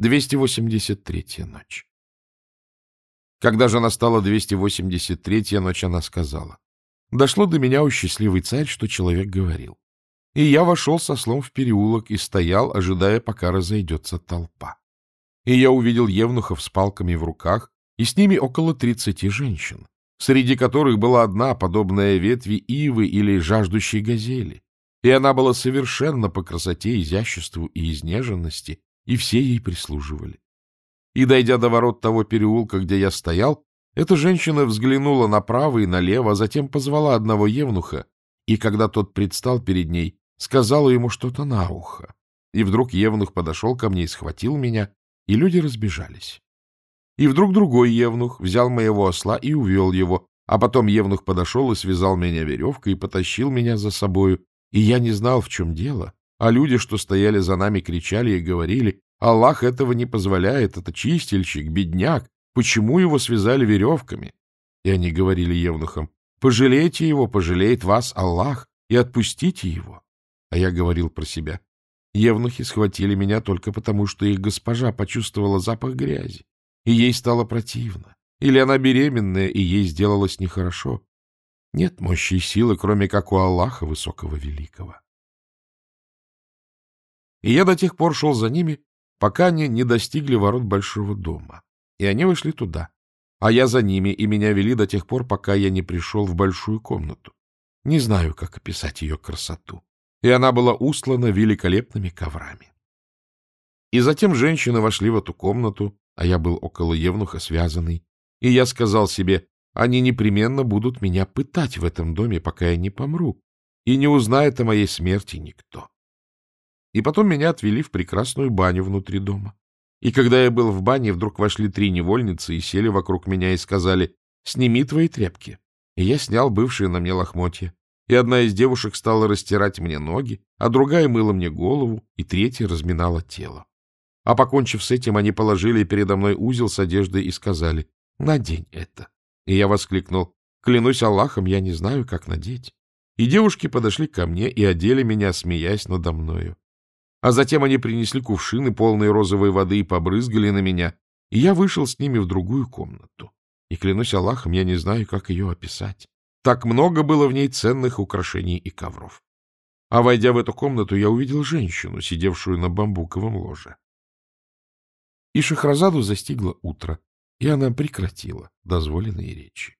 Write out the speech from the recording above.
283-я ночь. Когда же настала 283-я ночь, она сказала, «Дошло до меня, у счастливый царь, что человек говорил. И я вошел со слом в переулок и стоял, ожидая, пока разойдется толпа. И я увидел евнухов с палками в руках, и с ними около тридцати женщин, среди которых была одна, подобная ветви ивы или жаждущей газели. И она была совершенно по красоте, изяществу и изнеженности, и все ей прислуживали. И, дойдя до ворот того переулка, где я стоял, эта женщина взглянула направо и налево, а затем позвала одного евнуха, и, когда тот предстал перед ней, сказала ему что-то на ухо. И вдруг евнух подошел ко мне и схватил меня, и люди разбежались. И вдруг другой евнух взял моего осла и увел его, а потом евнух подошел и связал меня веревкой и потащил меня за собою, и я не знал, в чем дело. А люди, что стояли за нами, кричали и говорили, «Аллах этого не позволяет, это чистильщик, бедняк, почему его связали веревками?» И они говорили евнухам, «Пожалейте его, пожалеет вас Аллах, и отпустите его». А я говорил про себя, Евнухи схватили меня только потому, что их госпожа почувствовала запах грязи, и ей стало противно. Или она беременная, и ей сделалось нехорошо. Нет мощи и силы, кроме как у Аллаха Высокого Великого. И я до тех пор шел за ними, пока они не достигли ворот большого дома. И они вышли туда. А я за ними, и меня вели до тех пор, пока я не пришел в большую комнату. Не знаю, как описать ее красоту. И она была устлана великолепными коврами. И затем женщины вошли в эту комнату, а я был около Евнуха связанный, и я сказал себе, они непременно будут меня пытать в этом доме, пока я не помру, и не узнает о моей смерти никто. И потом меня отвели в прекрасную баню внутри дома. И когда я был в бане, вдруг вошли три невольницы и сели вокруг меня и сказали, «Сними твои тряпки». И я снял бывшие на мне лохмотья. И одна из девушек стала растирать мне ноги, а другая мыла мне голову, и третья разминала тело. А покончив с этим, они положили передо мной узел с одеждой и сказали, «Надень это». И я воскликнул, «Клянусь Аллахом, я не знаю, как надеть». И девушки подошли ко мне и одели меня, смеясь надо мною. А затем они принесли кувшины, полные розовой воды, и побрызгали на меня, и я вышел с ними в другую комнату. И, клянусь Аллахом, я не знаю, как ее описать. Так много было в ней ценных украшений и ковров. А, войдя в эту комнату, я увидел женщину, сидевшую на бамбуковом ложе. И Шахразаду застигло утро, и она прекратила дозволенные речи.